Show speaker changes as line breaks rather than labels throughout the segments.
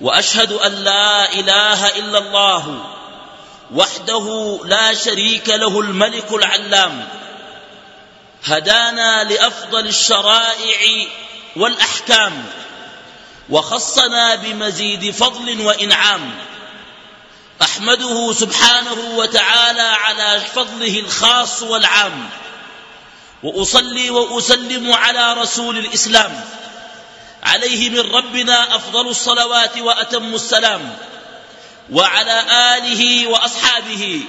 وأشهد أن لا إله إلا الله وحده لا شريك له الملك العلام. هدانا لأفضل الشرائع والأحكام وخصنا بمزيد فضل وإنعام. أحمده سبحانه وتعالى على فضله الخاص والعام. وأصلي وأسلم على رسول الإسلام. عليه من ربنا أفضل الصلوات وأتم السلام وعلى آله وأصحابه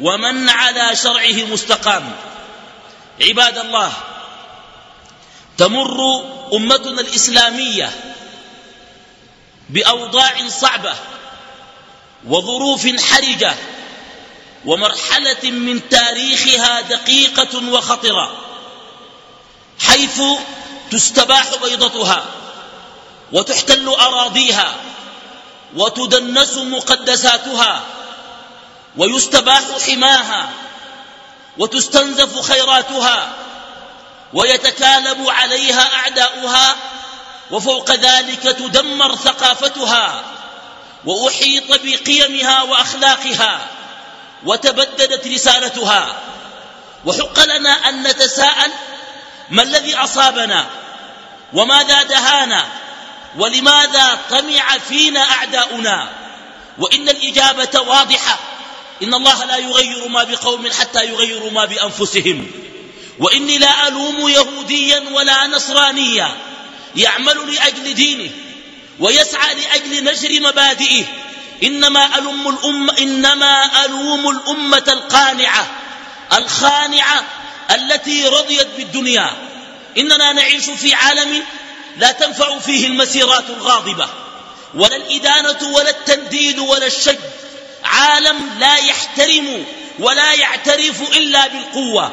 ومن على شرعه مستقام. عباد الله تمر أمتنا الإسلامية بأوضاع صعبة وظروف حرجة ومرحلة من تاريخها دقيقة وخطرة حيث تستباح بيضتها وتحتل أراضيها وتدنس مقدساتها ويستباح حماها وتستنزف خيراتها ويتكالب عليها أعداؤها وفوق ذلك تدمر ثقافتها وأحيط بقيمها وأخلاقها وتبددت رسالتها وحق لنا أن نتساءل ما الذي أصابنا؟ وماذا دهانا؟ ولماذا طمع فينا أعداؤنا؟ وإن الإجابة واضحة. إن الله لا يغير ما بقوم حتى يغيروا ما بأنفسهم. وإني لا ألوم يهوديا ولا نصرانيا. يعمل لأجل دينه. ويسعى لأجل نشر مبادئه. إنما ألوم الأمة, إنما ألوم الأمة القانعة. الخانعة التي رضيت بالدنيا. إننا نعيش في عالم لا تنفع فيه المسيرات الغاضبة ولا الإدانة ولا التنديد ولا الشج عالم لا يحترم ولا يعترف إلا بالقوة.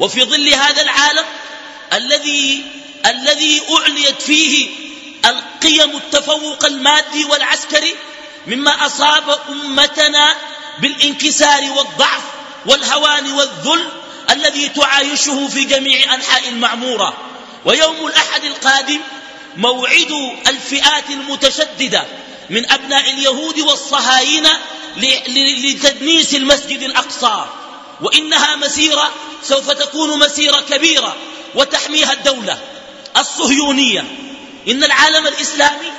وفي ظل هذا العالم الذي الذي أعليت فيه القيم التفوق المادي والعسكري مما أصاب أمتنا بالانكسار والضعف والهوان والذل الذي تعايشه في جميع أنحاء المعمورة. ويوم الأحد القادم موعد الفئات المتشددة من أبناء اليهود والصهاينة لتدنيس المسجد الأقصى. وإنها مسيرة سوف تكون مسيرة كبيرة وتحميها الدولة الصهيونية. إن العالم الإسلامي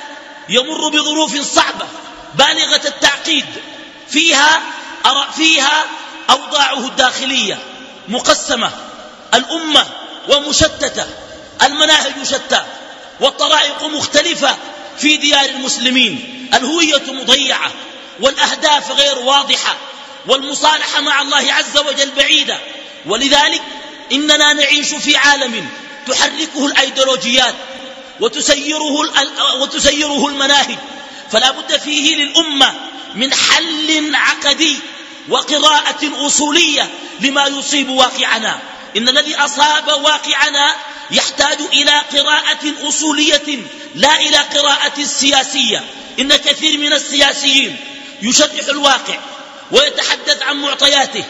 يمر بظروف صعبة بالغة التعقيد. فيها فيها أوضاعه الداخلية. مقسمة. الأمة ومشتتة. المناهج شتى. والطرائق مختلفة في ديار المسلمين. الهوية مضيعة. والأهداف غير واضحة. والمصالحة مع الله عز وجل بعيدة. ولذلك إننا نعيش في عالم تحركه الأيديولوجيات وتسيره, وتسيره المناهج. فلا بد فيه للأمة من حل عقدي وقراءة أصولية لما يصيب واقعنا. إن الذي أصاب واقعنا يحتاج إلى قراءة أصولية لا إلى قراءة سياسية. إن كثير من السياسيين يشرح الواقع ويتحدث عن معطياته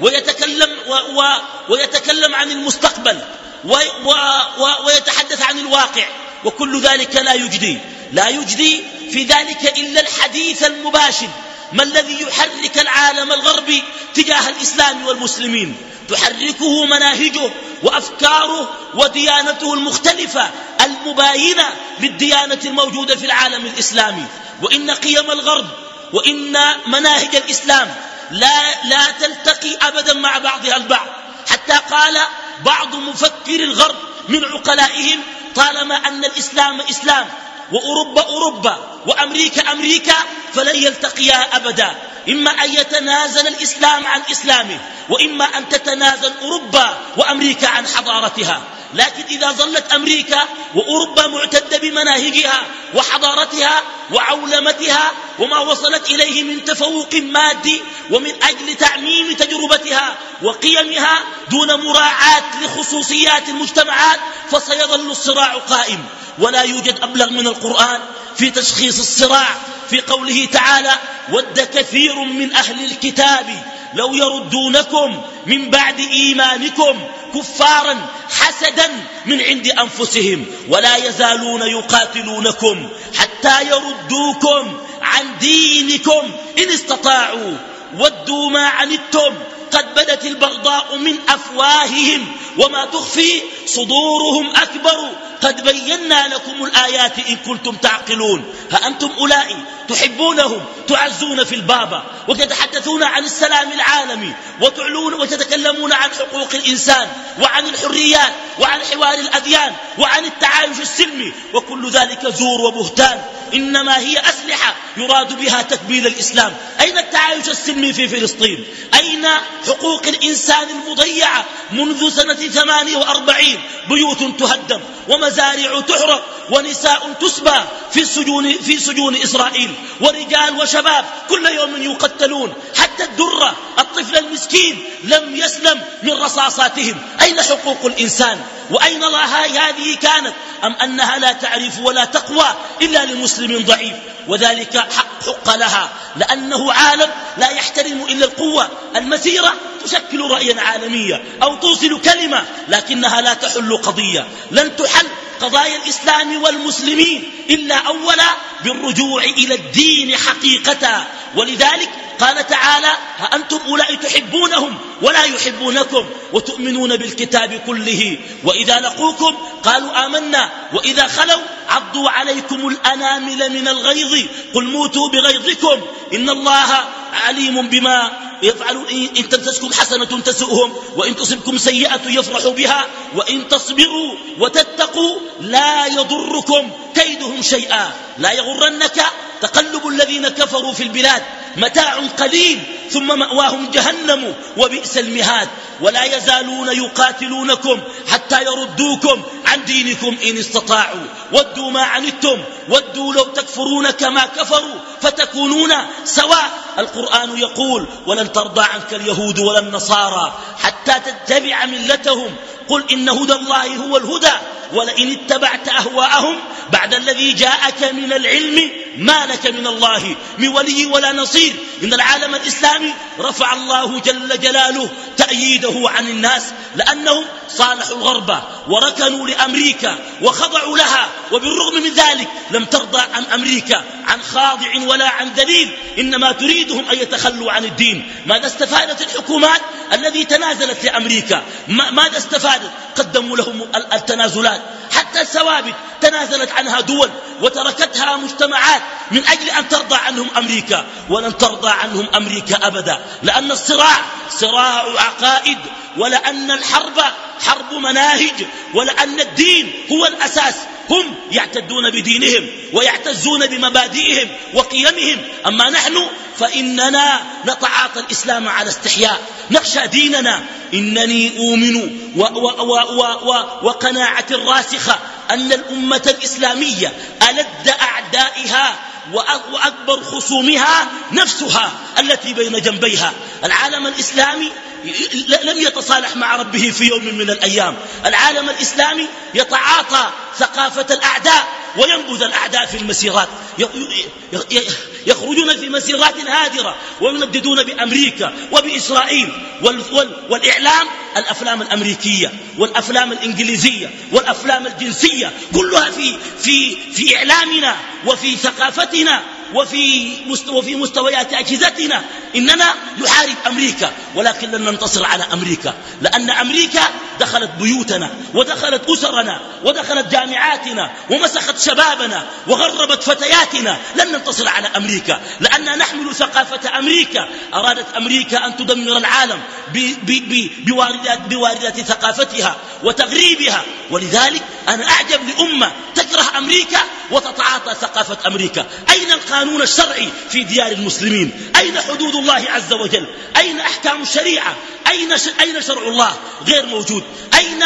ويتكلم, و و ويتكلم عن المستقبل و و و ويتحدث عن الواقع وكل ذلك لا يجدي. لا يجدي في ذلك إلا الحديث المباشر. ما الذي يحرك العالم الغربي تجاه الإسلام والمسلمين؟ تحركه مناهجه وأفكاره وديانته المختلفة المباينة للديانة الموجودة في العالم الإسلامي. وإن قيم الغرب وإن مناهج الإسلام لا, لا تلتقي أبدا مع بعضها البعض. حتى قال بعض مفكر الغرب من عقلائهم طالما أن الإسلام إسلام وأوروبا أوروبا وأمريكا أمريكا فلن يلتقيا أبدا. إما أن يتنازل الإسلام عن إسلامه وإما أن تتنازل أوروبا وأمريكا عن حضارتها. لكن إذا ظلت أمريكا وأوروبا معتدة بمناهجها وحضارتها وعولمتها وما وصلت إليه من تفوق مادي ومن أجل تعميم تجربتها وقيمها دون مراعاة لخصوصيات المجتمعات فسيظل الصراع قائم. ولا يوجد أبلغ من القرآن في تشخيص الصراع في قوله تعالى ود كثير من أهل الكتاب لو يردونكم من بعد إيمانكم كفارا حسدا من عند أنفسهم ولا يزالون يقاتلونكم حتى يردوكم عن دينكم إن استطاعوا. ودوا ما عنتم قد بدت البغضاء من أفواههم وما تخفي صدورهم أكبر قد بينا لكم الآيات إن كنتم تعقلون. فأنتم أولئك تحبونهم تعزون في البابا وتتحدثون عن السلام العالمي وتعلون وتتكلمون عن حقوق الإنسان وعن الحريات وعن حوار الأديان وعن التعايش السلمي وكل ذلك زور وبهتان. إنما هي أسلحة يراد بها تكبيل الإسلام. أين التعايش السلمي في فلسطين؟ أين حقوق الإنسان المضيعة منذ سنة 48 بيوت تهدم. ومزارع تحرق ونساء تسبى في سجون, في سجون إسرائيل. ورجال وشباب كل يوم يقتلون حتى الدرة الطفل المسكين لم يسلم من رصاصاتهم. أين حقوق الإنسان؟ وأين الله هذه كانت؟ أم أنها لا تعرف ولا تقوى إلا لمسلم ضعيف؟ وذلك حق, حق لها لأنه عالم لا يحترم إلا القوة. المسيرة تشكل رأيا عالميا أو توصل كلمة لكنها لا تحل قضية. لن تحل قضايا الإسلام والمسلمين إلا أولا بالرجوع إلى الدين حقيقة. ولذلك قال تعالى أنتم أولئك تحبونهم ولا يحبونكم وتؤمنون بالكتاب كله. وإذا لقوكم قالوا آمنا. وإذا خلوا عضوا عليكم الأنامل من الغيظ. قل موتوا بغيظكم. إن الله عليم بما يفعل إن تمسسكم حسنة تسؤهم. وإن تصبكم سيئة يفرحوا بها. وإن تصبروا وتتقوا لا يضركم كيدهم شيئا. لا يغرنك تقلب الذين كفروا في البلاد متاع قليل ثم مأواهم جهنم وبئس المهاد. ولا يزالون يقاتلونكم حتى يردوكم عن دينكم إن استطاعوا. ودوا ما عنتم ودوا لو تكفرون كما كفروا فتكونون سواء. القرآن يقول ولن ترضى عنك اليهود ولا النصارى حتى تتبع ملتهم قل إن هدى الله هو الهدى ولئن اتبعت أهواءهم بعد الذي جاءك من العلم ما لك من الله من ولي ولا نصير. إن العالم الإسلامي رفع الله جل جلاله تأييده عن الناس لأنهم صالحوا الغرب وركنوا لأمريكا وخضعوا لها وبالرغم من ذلك لم ترضى عن أمريكا عن خاضع ولا عن دليل. إنما تريدهم أن يتخلوا عن الدين. ماذا استفادت الحكومات الذي تنازلت لأمريكا؟ ماذا استفادت؟ قدموا لهم التنازلات. حتى الثوابت تنازلت عنها دول وتركتها مجتمعات من أجل أن ترضى عنهم أمريكا ولن ترضى عنهم أمريكا أبدا لأن الصراع صراع عقائد ولأن الحرب حرب مناهج ولأن الدين هو الأساس هم يعتدون بدينهم ويعتزون بمبادئهم وقيمهم. أما نحن فإننا نتعاطى الإسلام على استحياء. نخشى ديننا. إنني أؤمن وقناعة راسخة أن الأمة الإسلامية ألد أعدائها وأكبر خصومها نفسها التي بين جنبيها. العالم الإسلامي لم يتصالح مع ربه في يوم من الأيام. العالم الإسلامي يتعاطى ثقافة الأعداء وينبذ الأعداء في المسيرات. يخرجون في مسيرات هادرة وينددون بأمريكا وبإسرائيل والإعلام الأفلام الأمريكية والأفلام الإنجليزية والأفلام الجنسية. كلها في, في, في إعلامنا وفي ثقافتنا. وفي, وفي مستويات أجهزتنا إننا نحارب أمريكا. ولكن لن ننتصر على أمريكا لأن أمريكا دخلت بيوتنا ودخلت أسرنا ودخلت جامعاتنا ومسخت شبابنا وغربت فتياتنا. لن ننتصر على أمريكا لأننا نحمل ثقافة أمريكا. أرادت أمريكا أن تدمر العالم بواردات, بواردات ثقافتها وتغريبها. ولذلك أنا أعجب لأمة تكره أمريكا وتتعاطى ثقافة أمريكا. أين القانون الشرعي في ديار المسلمين؟ أين حدود الله عز وجل؟ أين أحكام الشريعة؟ أين, أين شرع الله غير موجود؟ أين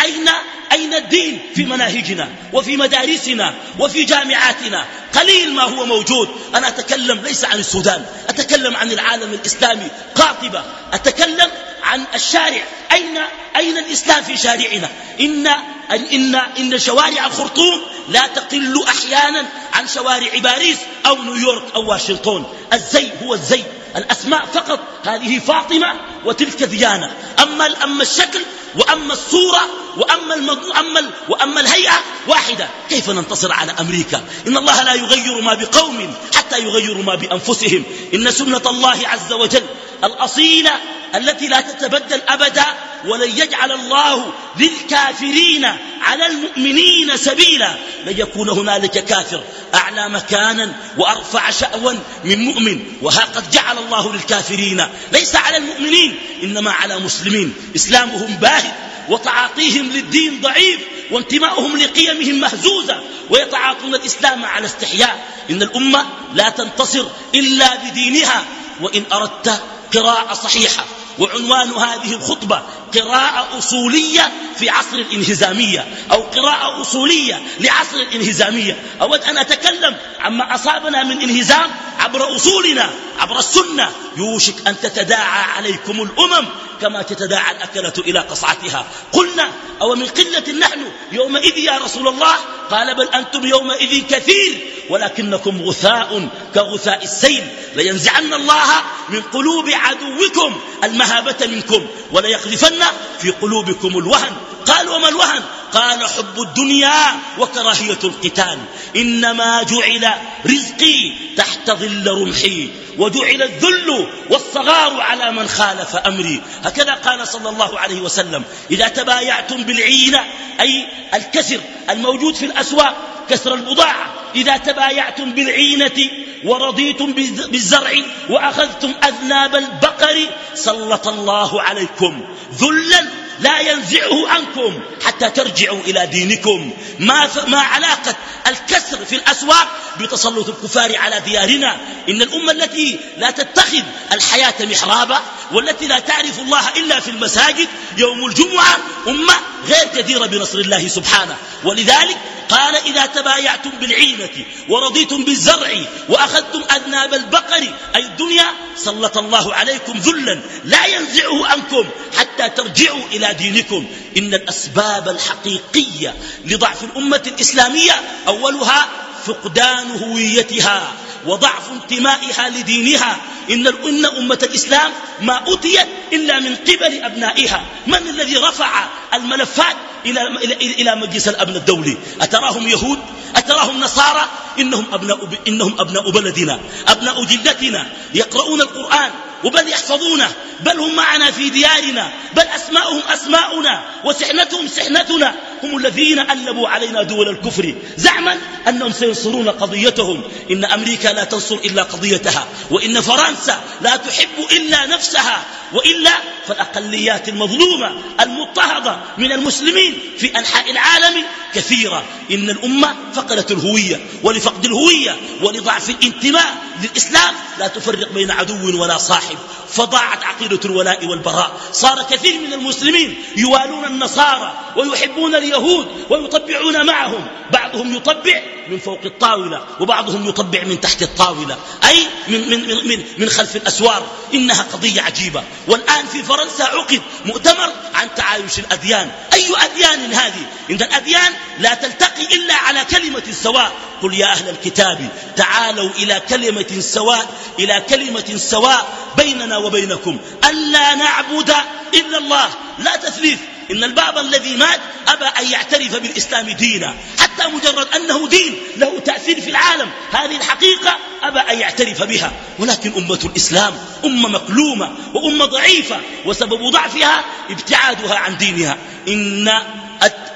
أين أين الدين في مناهجنا وفي مدارسنا وفي جامعاتنا؟ قليل ما هو موجود. أنا أتكلم ليس عن السودان أتكلم عن العالم الإسلامي. قاطبة أتكلم عن الشارع. أين, أين الإسلام في شارعنا؟ إن, إن, إن شوارع الخرطوم لا تقل أحيانا عن شوارع باريس أو نيويورك أو واشنطن. الزي هو الزي. الأسماء فقط. هذه فاطمة وتلك ديانة أما, أما الشكل وأما الصورة وأما, المضو... أما, وأما الهيئة واحدة. كيف ننتصر على أمريكا؟ إن الله لا يغير ما بقوم حتى يغيروا ما بأنفسهم. إن سنة الله عز وجل الأصيلة التي لا تتبدل أبدا ولن يجعل الله للكافرين على المؤمنين سبيلا. لن يكون هنالك كافر. أعلى مكانا وأرفع شأوا من مؤمن. وها قد جعل الله للكافرين. ليس على المؤمنين إنما على مسلمين. إسلامهم باهت وتعاطيهم للدين ضعيف وانتماؤهم لقيمهم مهزوزة. ويتعاطون الإسلام على استحياء. إن الأمة لا تنتصر إلا بدينها. وإن أردت قراءة صحيحة. وعنوان هذه الخطبة قراءة أصولية في عصر الانهزامية أو قراءة أصولية لعصر الانهزامية. أود أن أتكلم عما أصابنا من انهزام عبر أصولنا عبر السنة. يوشك أن تتداعى عليكم الأمم كما تتداعى الأكلة إلى قصعتها. قلنا أو من قلة نحن يومئذ يا رسول الله؟ قال بل أنتم يومئذ كثير ولكنكم غثاء كغثاء السيل. لينزعن الله من قلوب عدوكم المهابة منكم وليقذفن في قلوبكم الوهن. قال وما الوهن قال حب الدنيا وكراهية القتال. إنما جعل رزقي تحت ظل رمحي وجعل الذل والصغار على من خالف أمري. هكذا قال صلى الله عليه وسلم إذا تبايعتم بالعينة أي الكسر الموجود في الأسواق كسر البضاعة. إذا تبايعتم بالعينة ورضيتم بالزرع وأخذتم أذناب البقر سلط الله عليكم ذلا لا ينزعه عنكم حتى ترجعوا إلى دينكم. ما, ما علاقة الكسر في الأسواق بتسلط الكفار على ديارنا. إن الأمة التي لا تتخذ الحياة محرابا والتي لا تعرف الله إلا في المساجد يوم الجمعة أمة غير جديرة بنصر الله سبحانه. ولذلك قال إذا تبايعتم بالعينة ورضيتم بالزرع وأخذتم أذناب البقر أي الدنيا سلط الله عليكم ذلا لا ينزعه عنكم حتى ترجعوا إلى دينكم. إن الأسباب الحقيقية لضعف الأمة الإسلامية أولها فقدان هويتها وضعف انتمائها لدينها. إن, إن أمة الإسلام ما أتيت إلا من قبل أبنائها. من الذي رفع الملفات إلى, إلى, مجلس الأمن الدولي؟ أتراهم يهود؟ أتراهم نصارى؟ إنهم أبناء, إنهم أبناء بلدنا أبناء جلتنا. يقرؤون القرآن. وبل يحفظونه بل هم معنا في ديارنا بل أسماؤهم أسماؤنا وسحنتهم سحنتنا. هم الذين ألبوا علينا دول الكفر زعما أنهم سينصرون قضيتهم. إن أمريكا لا تنصر إلا قضيتها وإن فرنسا لا تحب إلا نفسها وإلا فالأقليات المظلومة المضطهدة من المسلمين في أنحاء العالم كثيرة. إن الأمة فقدت الهوية ولفقد الهوية ولضعف الانتماء للإسلام لا تفرق بين عدو ولا صاحب. فضاعت عقيدة الولاء والبراء. صار كثير من المسلمين يوالون النصارى ويحبون اليهود ويطبعون معهم. بعضهم يطبع من فوق الطاولة وبعضهم يطبع من تحت الطاولة. أي من, من, من, من خلف الأسوار. إنها قضية عجيبة. والآن في فرنسا عقد مؤتمر عن تعايش الأديان. أي أديان هذه؟ إن الأديان لا تلتقي إلا على كلمة سواء قل يا أهل الكتاب تعالوا إلى كلمة سواء إلى كلمة سواء بيننا وبينكم. ألا نعبد إلا الله. لا تثليث إن الباب الذي مات أبى أن يعترف بالإسلام دينا حتى مجرد أنه دين له تأثير في العالم. هذه الحقيقة أبى أن يعترف بها. ولكن أمة الإسلام أمة مكلومة وأمة ضعيفة وسبب ضعفها ابتعادها عن دينها. إن,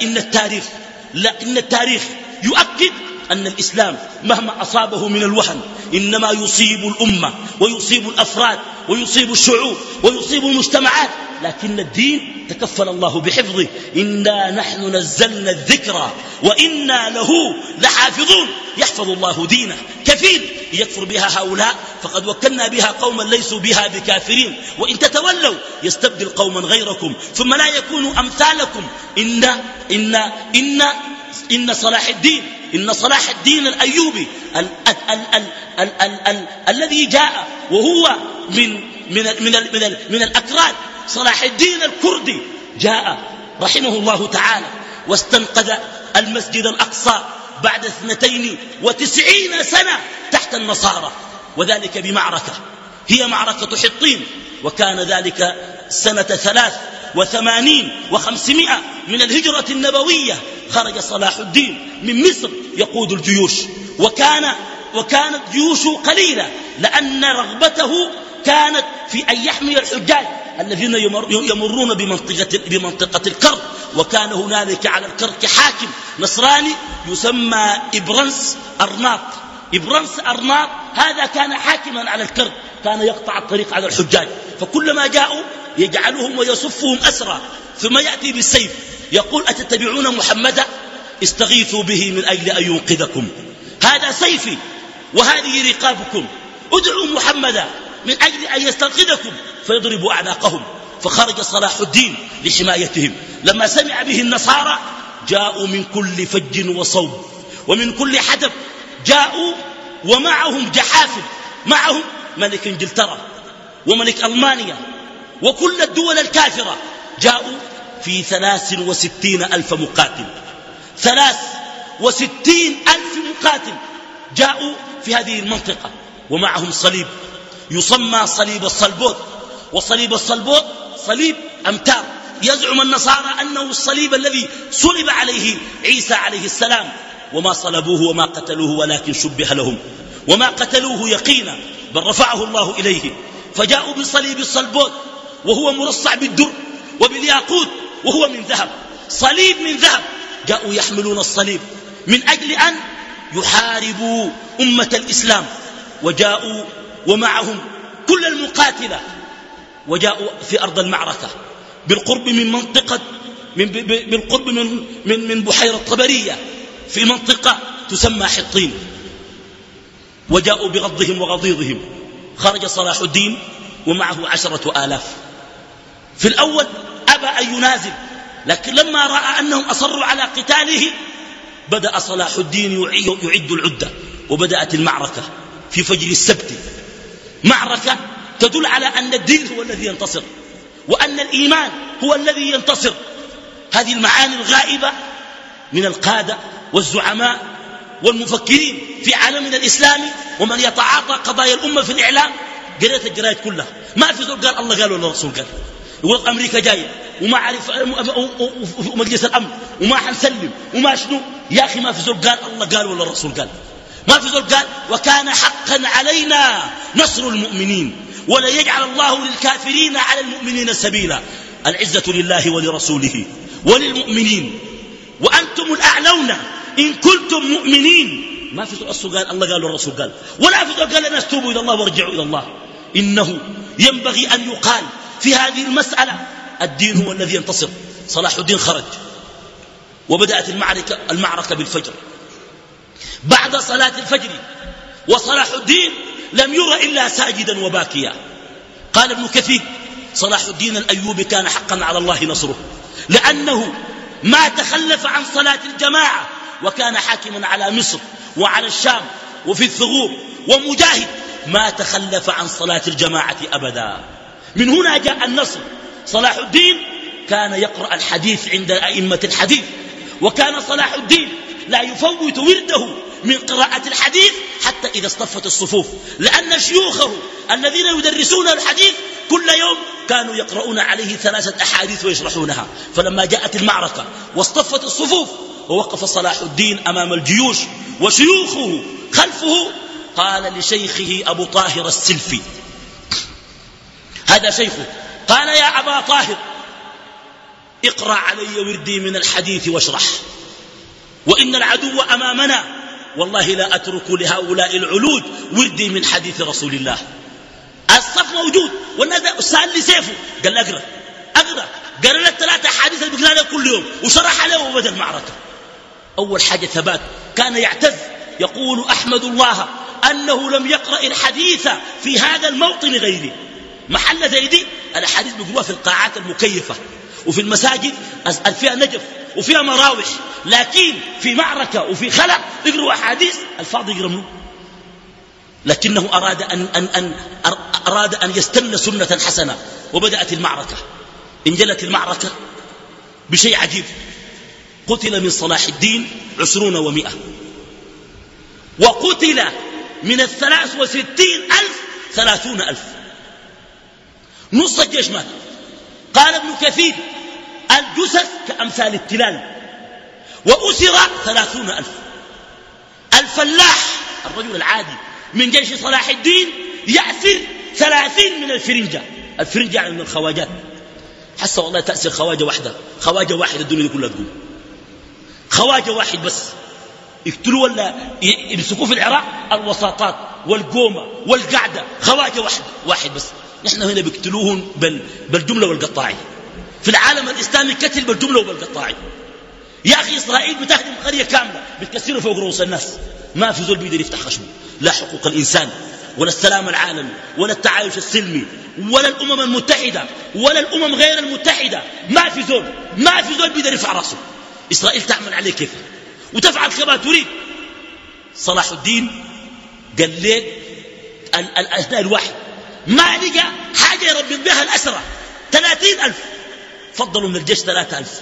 إن التاريخ لا إن التاريخ يؤكد أن الإسلام مهما أصابه من الوهن إنما يصيب الأمة ويصيب الأفراد ويصيب الشعوب ويصيب المجتمعات لكن الدين تكفل الله بحفظه. إنا نحن نزلنا الذكر وإنا له لحافظون. يحفظ الله دينه كفيل يكفر بها هؤلاء. فقد وكلنا بها قوما ليسوا بها بكافرين. وإن تتولوا يستبدل قوما غيركم ثم لا يكونوا أمثالكم. إن, إن, إن, إن صلاح الدين إن صلاح الدين الأيوبي ال ال ال ال ال ال الذي جاء وهو من, من, ال من, ال من, ال من الأكراد صلاح الدين الكردي جاء رحمه الله تعالى واستنقذ المسجد الأقصى بعد اثنتين وتسعين سنة تحت النصارى وذلك بمعركة هي معركة حطين وكان ذلك سنة ثلاث وثمانين وخمسمائة من الهجرة النبوية. خرج صلاح الدين من مصر يقود الجيوش. وكان وكانت جيوشه قليلة لأن رغبته كانت في أن يحمي الحجاج الذين يمرون بمنطقة, بمنطقة الكرب. وكان هنالك على الكرك حاكم نصراني يسمى إبرنس أرناط. إبرنس أرناط هذا كان حاكما على الكرب كان يقطع الطريق على الحجاج. فكلما جاءوا يجعلهم ويصفهم أسرى. ثم يأتي بالسيف. يقول أتتبعون محمدا استغيثوا به من أجل أن ينقذكم. هذا سيفي وهذه رقابكم. ادعوا محمدا من أجل أن يستنقذكم. فيضربوا أعناقهم. فخرج صلاح الدين لحمايتهم. لما سمع به النصارى جاءوا من كل فج وصوب. ومن كل حدب. جاءوا ومعهم جحافل. معهم ملك انجلترا وملك ألمانيا وكل الدول الكافرة جاءوا في ثلاث وستين ألف مقاتل. ثلاث وستين ألف مقاتل جاءوا في هذه المنطقة ومعهم صليب. يسمى صليب الصلبوت وصليب الصلبوت صليب أمتار. يزعم النصارى أنه الصليب الذي صلب عليه عيسى عليه السلام. وما صلبوه وما قتلوه ولكن شبه لهم. وما قتلوه يقينا بل رفعه الله إليه. فجاءوا بصليب الصلبوت وهو مرصع بالدر وبالياقوت وهو من ذهب صليب من ذهب. جاءوا يحملون الصليب من أجل أن يحاربوا أمة الإسلام. وجاءوا ومعهم كل المقاتلة. وجاءوا في أرض المعركة بالقرب من منطقة من بالقرب من, من, من بحيرة طبرية في منطقة تسمى حطين. وجاءوا بغضهم وغضيضهم. خرج صلاح الدين ومعه عشرة آلاف. في الأول أبى أن ينازل لكن لما رأى أنهم أصروا على قتاله بدأ صلاح الدين يعد العدة وبدأت المعركة في فجر السبت. معركة تدل على أن الدين هو الذي ينتصر وأن الإيمان هو الذي ينتصر. هذه المعاني الغائبة من القادة والزعماء والمفكرين في عالمنا الإسلامي ومن يتعاطى قضايا الأمة في الإعلام. قريت الجرايد كلها. ما في زول قال الله قال ولا الرسول قال. يقول أمريكا جاية وما عرف مجلس الأمن وما حنسلم وما شنو. يا أخي ما في زول قال الله قال ولا الرسول قال؟ ما في زول قال وكان حقا علينا نصر المؤمنين ولا يجعل الله للكافرين على المؤمنين سبيلا. العزة لله ولرسوله وللمؤمنين. وأنتم الأعلون إن كنتم مؤمنين. ما في الرسول قال الله قال والرسول قال. ولا في قال الناس توبوا إلى الله وارجعوا إلى الله. إنه ينبغي أن يقال في هذه المسألة الدين هو الذي ينتصر. صلاح الدين خرج وبدأت المعركة, المعركة بالفجر. بعد صلاة الفجر وصلاح الدين لم ير إلا ساجدا وباكيا. قال ابن كثير صلاح الدين الأيوبي كان حقا على الله نصره لأنه ما تخلف عن صلاة الجماعة وكان حاكما على مصر وعلى الشام وفي الثغور. ومجاهد ما تخلف عن صلاة الجماعة أبدا. من هنا جاء النصر. صلاح الدين كان يقرأ الحديث عند أئمة الحديث وكان صلاح الدين لا يفوت ورده من قراءة الحديث حتى إذا اصطفت الصفوف لأن شيوخه الذين يدرسون الحديث كل يوم كانوا يقرؤون عليه ثلاثة أحاديث ويشرحونها. فلما جاءت المعركة واصطفت الصفوف ووقف صلاح الدين أمام الجيوش وشيوخه خلفه قال لشيخه أبو طاهر السلفي هذا شيخه. قال يا أبا طاهر اقرأ علي وردي من الحديث واشرح. وإن العدو أمامنا والله لا أترك لهؤلاء العلوج وردي من حديث رسول الله. الصف موجود والناس سأل لي سيفه. قال أقرأ أقرأ. قال لنا الثلاثة حديث اللي كل يوم وشرح عليه وبدأ المعركة أول حاجة ثبات كان يعتز. يقول أحمد الله أنه لم يقرأ الحديث في هذا الموطن غيري. محل زي دي الأحاديث بيقولوها في القاعات المكيفة وفي المساجد فيها نجف وفيها مراوح. لكن في معركة وفي خلق يقروا أحاديث الفاضي يقرأ لكنه أراد أن, أن, أن, أراد أن يستنى سنة حسنة وبدأت المعركة. انجلت المعركة بشيء عجيب. قتل من صلاح الدين عشرون ومئة. وقتل من الثلاث وستين ألف ثلاثون ألف. نص الجيش مات قال ابن كثير الجثث كأمثال التلال وأسر ثلاثون ألف. الفلاح الرجل العادي من جيش صلاح الدين يأسر ثلاثين من الفرنجة. الفرنجة يعني من الخواجات. حس والله تأسر خواجة واحدة. خواجة واحدة الدنيا كلها تقول. خواجة واحد بس. يقتلوا ولا يمسكوه في العراق الوساطات والقومة والقعدة خواجة واحد واحد بس. نحن هنا بيقتلوهم بل بالجملة والقطاعي في العالم الإسلامي قتل بالجملة وبالقطاعي يا أخي إسرائيل بتهدم قرية كاملة بتكسروا فوق رؤوس الناس. ما في زول بيقدر يفتح خشمه. لا حقوق الإنسان ولا السلام العالمي ولا التعايش السلمي ولا الأمم المتحدة ولا الأمم غير المتحدة. ما في زول ما في زول بيقدر يرفع رأسه. إسرائيل تعمل عليه كيف؟ وتفعل كما تريد. صلاح الدين قال لك الأثناء الواحد. ما لقى حاجة يربط بها الأسرة. ثلاثين ألف. فضلوا من الجيش ثلاثة ألف.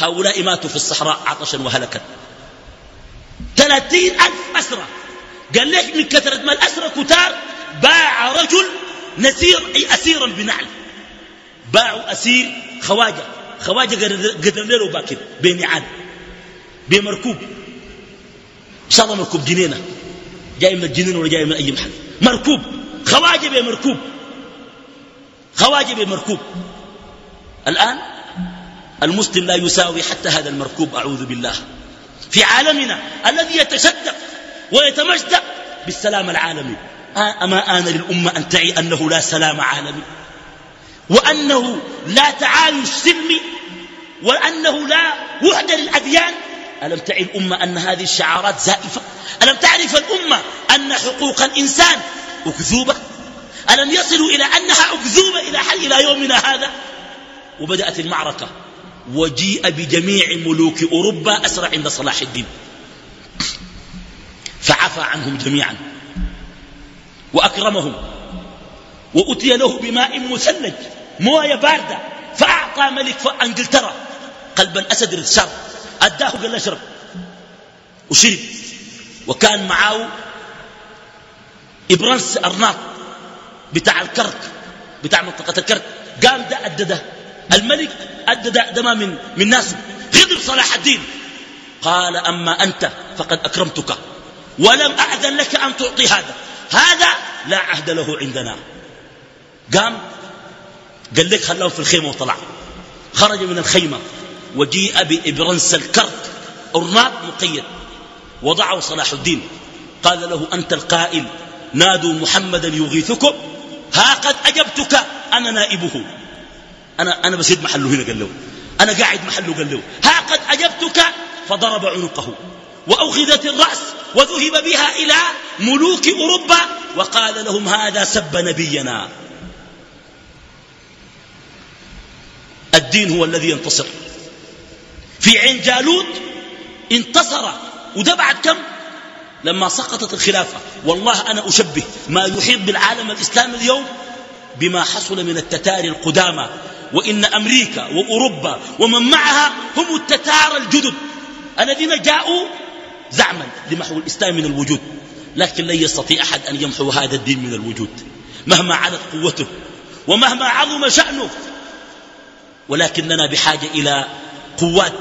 هؤلاء ماتوا في الصحراء عطشا وهلكا. ثلاثين ألف أسرة. قال لك من كثرة ما الأسرة كتار؟ باع رجل نسير أي أسيرا بنعل. باعوا أسير خواجة. خواجة قدر له باكر بنعال بمركوب إن شاء الله مركوب جنينة. جاي من الجنين ولا جاي من أي محل. مركوب. خواجة بمركوب خواجة بمركوب الآن المسلم لا يساوي حتى هذا المركوب أعوذ بالله. في عالمنا الذي يتشدق ويتمجد بالسلام العالمي. أما آن للأمة أن تعي أنه لا سلام عالمي. وأنه لا تعايش سلمي. وأنه لا وحدة للأديان. ألم تعي الأمة أن هذه الشعارات زائفة؟ ألم تعرف الأمة أن حقوق الإنسان أكذوبة؟ ألم يصلوا إلى أنها أكذوبة إلى حل إلى يومنا هذا؟ وبدأت المعركة. وجيء بجميع ملوك أوروبا أسرع عند صلاح الدين. فعفى عنهم جميعا. وأكرمهم. وأتي له بماء مثلج موية باردة. فأعطى ملك أنجلترا قلب الأسد الشر أداه قال أشرب. وشرب وكان معاه إبرانس أرناط بتاع الكرك بتاع منطقة الكرك. قام ده أدده الملك أدد دما من, من ناسه غضب صلاح الدين. قال أما أنت فقد أكرمتك ولم أعذن لك أن تعطي هذا. هذا لا عهد له عندنا. قام قال لك خلاه في الخيمة وطلع. خرج من الخيمة وجيء بإبرنس الكرك. أرناب مقيد. وضعه صلاح الدين. قال له أنت القائل. نادوا محمدا يغيثكم ها قد أجبتك أنا نائبه. أنا, أنا بسيد محله هنا قال له. أنا قاعد محله قال له. ها قد أجبتك فضرب عنقه. وأخذت الرأس وذهب بها إلى ملوك أوروبا وقال لهم هذا سب نبينا. الدين هو الذي ينتصر. في عين جالوت انتصر وده بعد كم؟ لما سقطت الخلافة والله أنا أشبه ما يحيط بالعالم الإسلامي اليوم بما حصل من التتار القدامى وإن أمريكا وأوروبا ومن معها هم التتار الجدد الذين جاءوا زعما لمحو الإسلام من الوجود لكن لن يستطيع أحد أن يمحو هذا الدين من الوجود مهما علت قوته ومهما عظم شأنه. ولكننا بحاجة إلى قوات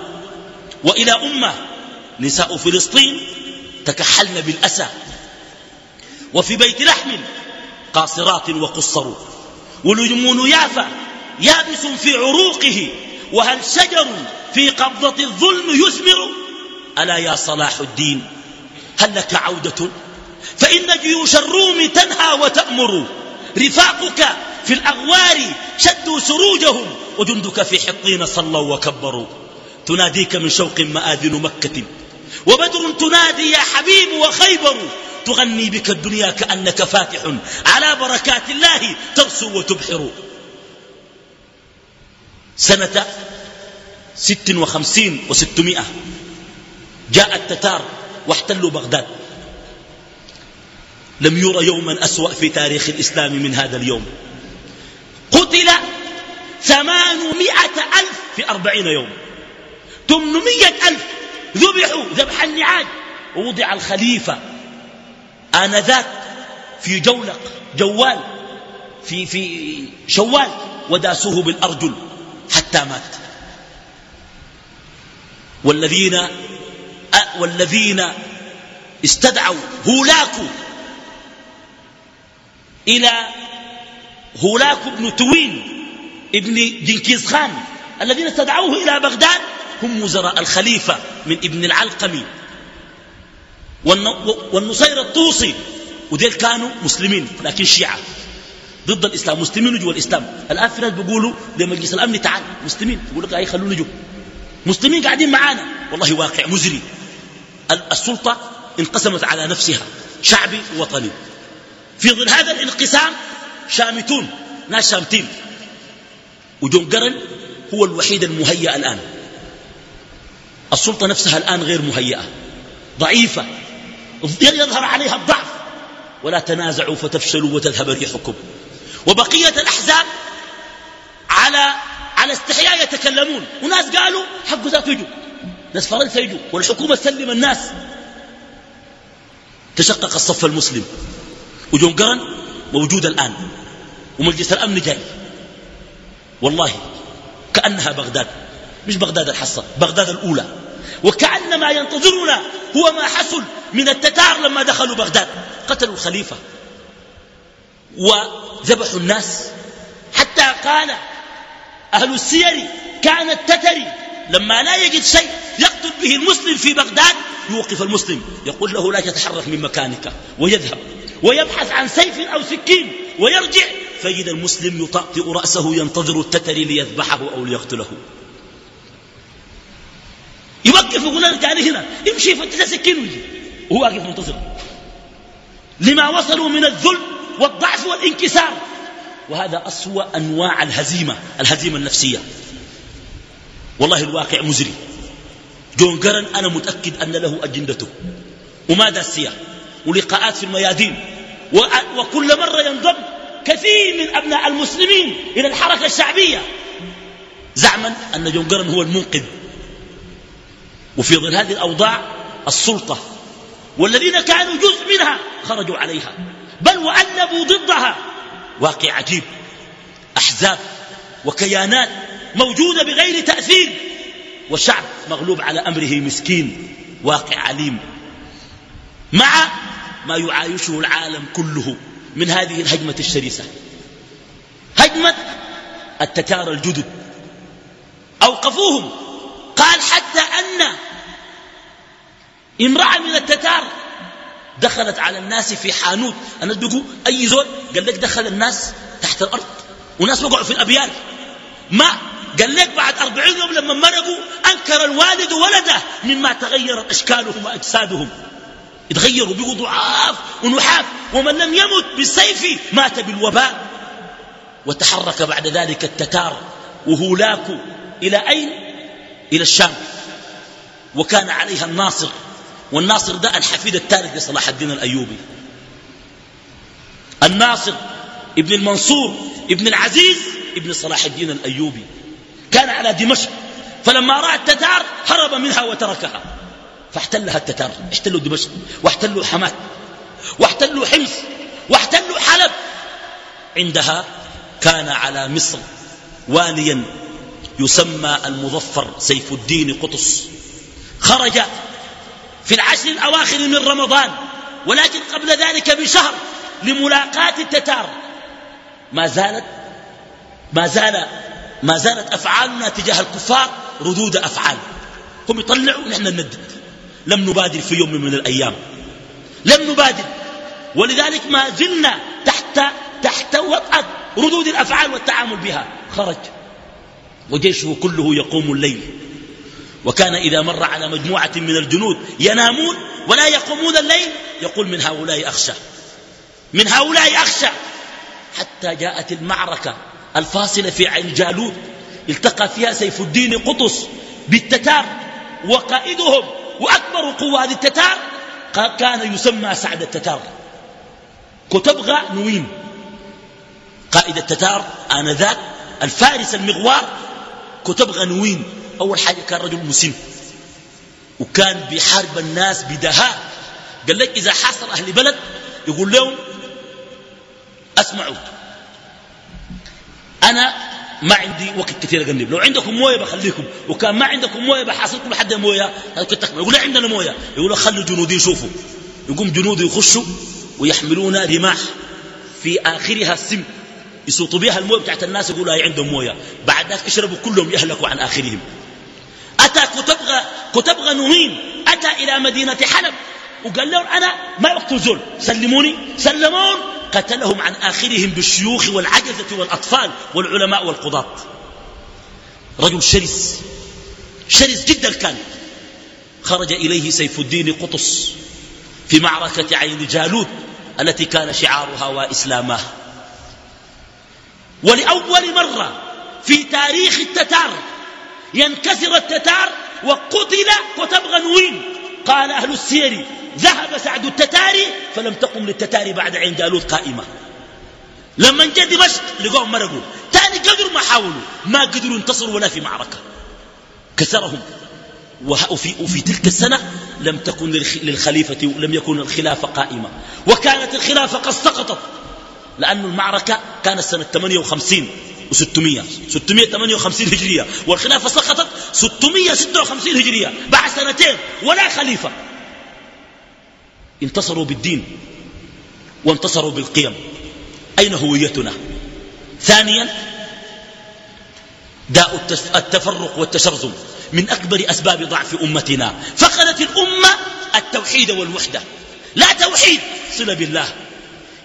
وإلى أمة نساء فلسطين تكحلن بالأسى. وفي بيت لحم قاصرات وقصروا ولجمون يافا يابس في عروقه. وهل شجر في قبضة الظلم يثمر ألا يا صلاح الدين هل لك عودة؟ فإن جيوش الروم تنهى وتأمر. رفاقك في الأغوار شدوا سروجهم. وجندك في حطين صلوا وكبروا. تناديك من شوق مآذن مكة. وبدر تنادي يا حبيب وخيبر. تغني بك الدنيا كأنك فاتح. على بركات الله ترسو وتبحر. سنة ست وخمسين وستمائة. جاء التتار واحتلوا بغداد. لم ير يوما أسوأ في تاريخ الإسلام من هذا اليوم. قتل ثمانمائة ألف في أربعين يوم. ثمانمائة ألف ذبحوا ذبح النعاج ووضع الخليفة آنذاك في جولق جوال في, في شوال وداسوه بالأرجل حتى مات. والذين والذين استدعوا هولاكو إلى هولاكو بن تولوي ابن جنكيز خان الذين استدعوه إلى بغداد هم وزراء الخليفة من ابن العلقمي والنصير الطوسي وديل كانوا مسلمين لكن شيعة. ضد الإسلام مسلمين وجوا الإسلام. الآن في ناس بيقولوا لمجلس الأمن تعال مسلمين. يقول لك أي خلونا جو مسلمين قاعدين معانا. والله واقع مزري. السلطة انقسمت على نفسها شعبي ووطني. في ظل هذا الانقسام شامتون ناس شامتين. وجون قرن هو الوحيد المهيأ الآن. السلطة نفسها الآن غير مهيئة ضعيفة يظهر عليها الضعف. ولا تنازعوا فتفشلوا وتذهب ريحكم. وبقية الأحزاب على على استحياء يتكلمون. وناس قالوا حق ذاته يجوا ناس فرنسا يجوا. والحكومة تسلم الناس. تشقق الصف المسلم. وجون قرن موجود الآن. ومجلس الأمن جاي. والله كأنها بغداد. مش بغداد الحصة بغداد الأولى. وكأن ما ينتظرنا هو ما حصل من التتار لما دخلوا بغداد. قتلوا الخليفة وذبحوا الناس. حتى قال أهل السير كان التتري لما لا يجد شيء يقتل به المسلم في بغداد يوقف المسلم. يقول له لا تتحرك من مكانك. ويذهب ويبحث عن سيف أو سكين ويرجع. فإذا المسلم يطأطئ رأسه ينتظر التتري ليذبحه أو ليقتله. يوقف يقول لك تعالي هنا. امشي فتش سكين ويجي. وهو واقف منتظر. لما وصلوا من الذل والضعف والانكسار. وهذا أسوأ أنواع الهزيمة الهزيمة النفسية. والله الواقع مزري. جون قرن أنا متأكد أن له أجندته. وما داسية ولقاءات في الميادين. وكل مرة ينضم كثير من أبناء المسلمين إلى الحركة الشعبية. زعما أن جون قرن هو المنقذ. وفي ظل هذه الأوضاع السلطة والذين كانوا جزء منها خرجوا عليها بل وألبوا ضدها. واقع عجيب. أحزاب وكيانات موجودة بغير تأثير وشعب مغلوب على أمره مسكين واقع عليم. مع ما يعايشه العالم كله من هذه الهجمة الشرسة. هجمة التتار الجدد. أوقفوهم. قال حتى أن امرأة من التتار دخلت على الناس في حانوت. الناس بيقول أي زول قال لك دخل الناس تحت الأرض وناس وقعوا في الأبيار. ما قال لك بعد أربعين يوم لما مرقوا أنكر الوالد ولده مما تغيرت أشكالهم وأجسادهم. يتغيروا بيقوا ضعاف ونحاف ومن لم يمت بالسيف مات بالوباء. وتحرك بعد ذلك التتار وهولاكو إلى أين؟ إلى الشام وكان عليها الناصر والناصر ده الحفيد الثالث لصلاح الدين الأيوبي. الناصر ابن المنصور ابن العزيز ابن صلاح الدين الأيوبي. كان على دمشق فلما رأى التتار هرب منها وتركها. فاحتلها التتار احتلوا دمشق واحتلوا حماة واحتلوا حمص واحتلوا حلب. عندها كان على مصر واليا يسمى المظفر سيف الدين قطز خرج في العشر الأواخر من رمضان ولكن قبل ذلك بشهر لملاقاة التتار. ما زالت ما زال ما زالت أفعالنا تجاه الكفار ردود أفعال. هم يطلعوا نحن ندد لم نبادر في يوم من الأيام. لم نبادل ولذلك ما زلنا تحت تحت وطأة ردود الأفعال والتعامل بها. خرج. وجيشه كله يقوم الليل. وكان إذا مر على مجموعة من الجنود ينامون ولا يقومون الليل يقول من هؤلاء أخشى. من هؤلاء أخشى. حتى جاءت المعركة الفاصلة في عين جالوت التقى فيها سيف الدين قطس بالتتار وقائدهم وأكبر قوات التتار. كان يسمى سعد التتار. كتبغى نوين قائد التتار آنذاك الفارس المغوار كتبغى نوين أول حاجة كان رجل مسن. وكان بيحارب الناس بدهاء. قال لك إذا حاصر أهل بلد يقول لهم أسمعوا. أنا ما عندي وقت كثير أقلب. لو عندكم موية بخليكم. وكان ما عندكم موية بحاصلكم لحد موية. يقول لا عندنا موية. يقول خلوا جنودي يشوفوا. يقوم جنودي يخشوا ويحملون رماح في آخرها السم. يسوطوا بها الموية بتاعت الناس يقولوا هي عندهم موية. بعد ذلك يشربوا كلهم يهلكوا عن آخرهم. أتى كتبغى, كتبغى نهين أتى إلى مدينة حلب وقال لهم أنا ما أقتل زول سلموني سلمون. قتلهم عن آخرهم بالشيوخ والعجزة والأطفال والعلماء والقضاة. رجل شرس شرس جدا كان. خرج إليه سيف الدين قطس في معركة عين جالوت التي كان شعارها وإسلامه. ولأول مرة في تاريخ التتار. ينكسر التتار وقتل كتب غنوين قال أهل السير ذهب سعد التتاري فلم تقم للتتاري بعد عين جالوت قائمة. لما جاء دمشق لقوهم مرقوا. تاني قدروا ما حاولوا. ما قدروا ينتصروا ولا في معركة. كسرهم. وفي, وفي تلك السنة لم تكن للخليفة لم يكن الخلافة قائمة. وكانت الخلافة قد سقطت. لأن المعركة كانت سنة 58 و600 658 هجرية. والخلافة سقطت 656 هجرية. بعد سنتين ولا خليفة. انتصروا بالدين وانتصروا بالقيم. أين هويتنا؟ ثانيا داء التفرق والتشرذم من أكبر أسباب ضعف أمتنا. فقدت الأمة التوحيد والوحدة. لا توحيد. صلة بالله.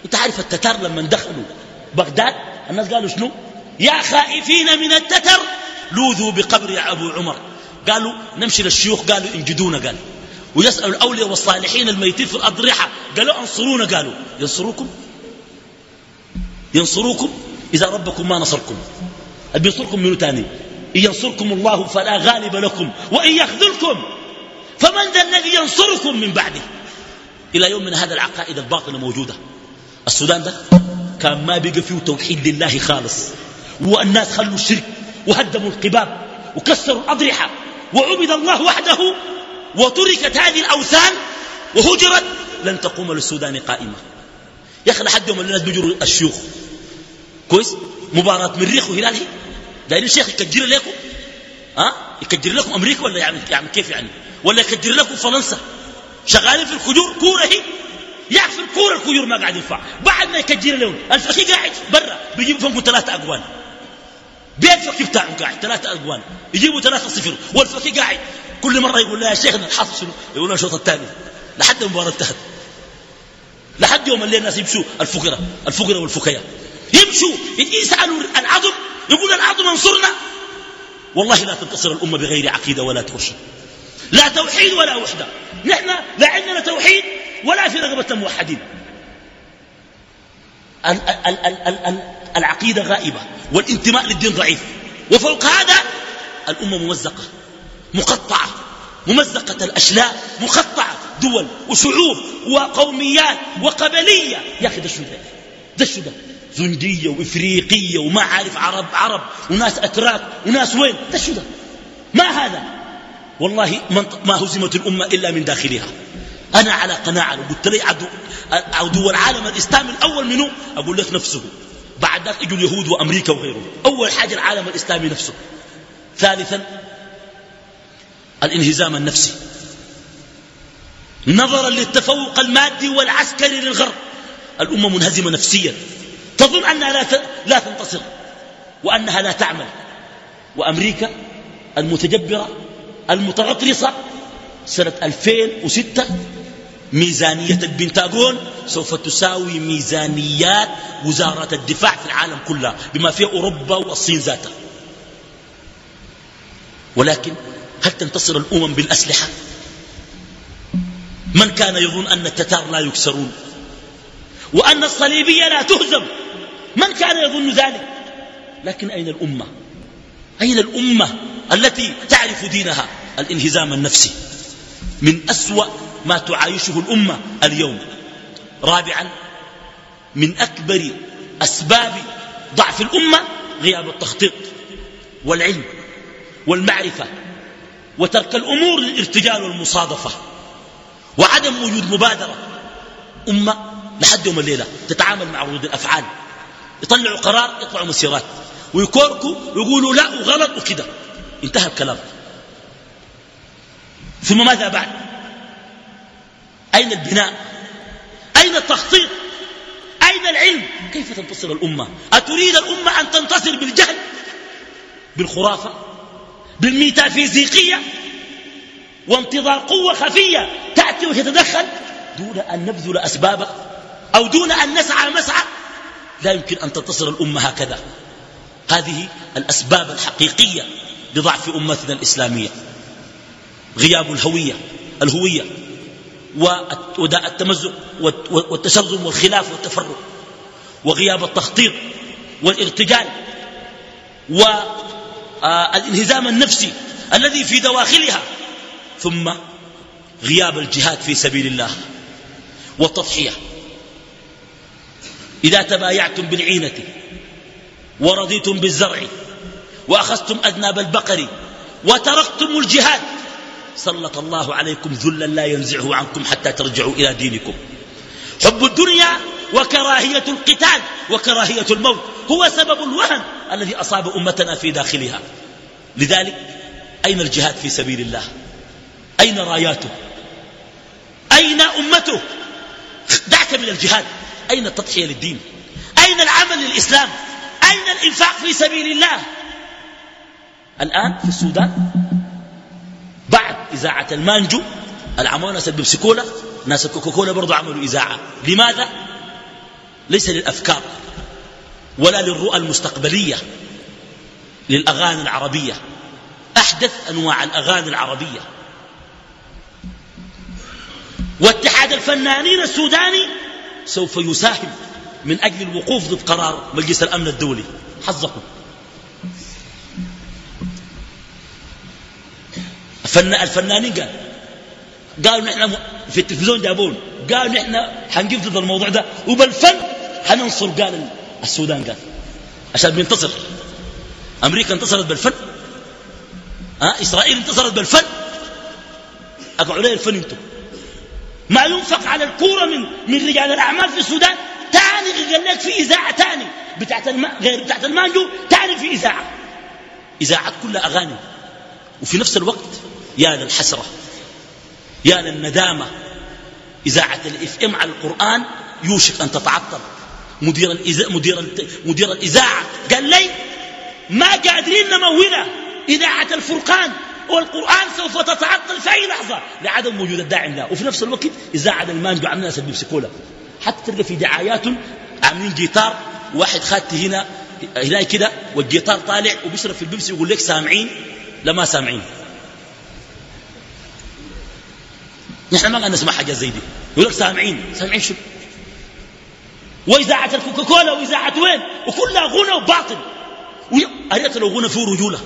أنت عارف التتار لما دخلوا بغداد؟ الناس قالوا شنو؟ يا خائفين من التتر لوذوا بقبر يا أبو عمر. قالوا نمشي للشيوخ قالوا انجدونا قال. ويسألوا الأولياء والصالحين الميتين في الأضرحة قالوا انصرونا قالوا. ينصروكم؟ ينصروكم؟ إذا ربكم ما نصركم. بينصركم منه تاني؟ إن ينصركم الله فلا غالب لكم وإن يخذلكم فمن ذا الذي ينصركم من بعده؟ إلى يوم من هذا العقائد الباطلة موجودة. السودان ده كان ما بقى فيه توحيد لله خالص. والناس خلوا الشرك وهدموا القباب وكسروا الأضرحة وعبد الله وحده وتركت هذه الأوثان وهجرت لن تقوم للسودان قائمة. يا أخي لحد يوم الناس بيجروا الشيوخ. كويس؟ مباراة مريخ وهلال هي؟ دايرين الشيخ يكجر لكم؟ ها؟ يكجر لكم أمريكا ولا يعمل, يعمل كيف يعني؟ ولا يكجر لكم فرنسا؟ شغالين في الكجور؟ كورة هي؟ يعرف الكورة الكجور ما قاعد ينفع بعد ما يكجر لهم الفقيه قاعد برا بيجيب فوق ثلاثة أقوال. بيت فقيه بتاعهم قاعد ثلاثة أقوال. يجيبوا ثلاثة صفر. والفقيه قاعد. كل مرة يقول لها يا شيخنا الحظ شنو؟ يقول لها الشوط الثاني. لحد المباراة انتهت. لحد يوم الليل الناس يمشوا الفقراء الفقراء والفكياء يمشوا يسألوا العظم. يقول العظم انصرنا. والله لا تنتصر الأمة بغير عقيدة ولا ترشد. لا توحيد ولا وحدة. نحن لا عندنا توحيد ولا في رغبة الموحدين العقيدة غائبة. والانتماء للدين ضعيف. وفوق هذا الأمة ممزقة مقطعة ممزقة الأشلاء مقطعة دول وشعوب وقوميات وقبلية. يا أخي ده شو ده ده زنجية وإفريقية وما عارف عرب عرب وناس أتراك وناس وين؟ ده شو ما هذا؟ والله ما هزمت الأمة إلا من داخلها. أنا على قناعة لو قلت لي عدو, عدو العالم الإسلامي الأول منه أقول لك نفسه. بعد ذلك يجوا اليهود وأمريكا وغيرهم. أول حاجة العالم الإسلامي نفسه. ثالثا الانهزام النفسي. نظرا للتفوق المادي والعسكري للغرب. الأمة منهزمة نفسيا. تظن أنها لا لا تنتصر وأنها لا تعمل. وأمريكا المتجبرة المتغطرسة سنة 2006 ميزانية البنتاغون سوف تساوي ميزانيات وزارة الدفاع في العالم كلها بما فيه أوروبا والصين ذاتها. ولكن هل تنتصر الأمم بالأسلحة؟ من كان يظن أن التتار لا يكسرون؟ وأن الصليبية لا تهزم؟ من كان يظن ذلك؟ لكن أين الأمة؟ أين الأمة التي تعرف دينها؟ الانهزام النفسي. من أسوأ ما تعايشه الأمة اليوم. رابعا من أكبر أسباب ضعف الأمة غياب التخطيط والعلم والمعرفة وترك الأمور للارتجال والمصادفة وعدم وجود مبادرة. أمة لحد يوم الليلة تتعامل مع ردود الأفعال. يطلعوا قرار يطلعوا مسيرات. ويكوركوا ويقولوا لا وغلط وكده انتهى الكلام. ثم ماذا بعد؟ أين البناء؟ أين التخطيط؟ أين العلم؟ كيف تنتصر الأمة؟ أتريد الأمة أن تنتصر بالجهل بالخرافة بالميتافيزيقية؟ وانتظار قوة خفية تأتي وتتدخل دون أن نبذل أسبابا أو دون أن نسعى مسعى؟ لا يمكن أن تنتصر الأمة هكذا. هذه الأسباب الحقيقية لضعف أمتنا الإسلامية. غياب الهوية الهوية والتمزق والتشرذم والخلاف والتفرق وغياب التخطيط والارتجال والانهزام النفسي الذي في دواخلها ثم غياب الجهاد في سبيل الله والتضحية. إذا تبايعتم بالعينة ورضيتم بالزرع وأخذتم أذناب البقر وتركتم الجهاد سلط الله عليكم ذلا لا ينزعه عنكم حتى ترجعوا إلى دينكم. حب الدنيا وكراهية القتال وكراهية الموت هو سبب الوهن الذي أصاب أمتنا في داخلها. لذلك أين الجهاد في سبيل الله؟ أين راياته؟ أين أمته؟ دعك من الجهاد. أين التضحية للدين؟ أين العمل للإسلام؟ أين الإنفاق في سبيل الله؟ الآن في السودان إذاعة المانجو. العمون ناس البيبسي كولا ناس الكوكاكولا برضو عملوا إذاعة. لماذا؟ ليس للأفكار ولا للرؤى المستقبلية للأغاني العربية. أحدث أنواع الأغاني العربية. واتحاد الفنانين السوداني سوف يساهم من أجل الوقوف ضد قرار مجلس الأمن الدولي. حظكم. الفنانين قال قالوا نحن في التلفزيون جابون. قالوا نحن حنقف ضد الموضوع ده وبالفن حننصر قال السودان قال. عشان بينتصر. أمريكا انتصرت بالفن. ها؟ إسرائيل انتصرت بالفن. أقعوا لي الفن أنتم ما ينفق على الكورة من من رجال الأعمال في السودان. تاني قال لك في إذاعة تاني. بتاعت الم... غير بتاعت المانجو تاني في إذاعة. إذاعات كلها أغاني. وفي نفس الوقت يا للحسرة يا للندامة إذاعة ال FM على القرآن يوشك أن تتعطل. مدير, الإذا... مدير, مدير الإذاعة. قال لي ما قادرين نمولها إذاعة الفرقان والقرآن سوف تتعطل في أي لحظة. لعدم وجود الداعم له وفي نفس الوقت إذاعة المانجو عاملين ناس بيمسكوا حتى تلقى في دعايات عاملين جيتار. واحد خاتي هنا هنا كده والجيتار طالع وبيشرب في البيبسي يقول لك سامعين. لما سامعين. نحن ما نسمع حاجة زي دي. يقول لك سامعين سامعين شو؟ وإذاعة الكوكاكولا وإذاعة وين؟ وكلها غنى وباطل. أريت لو غنى فيه رجولة.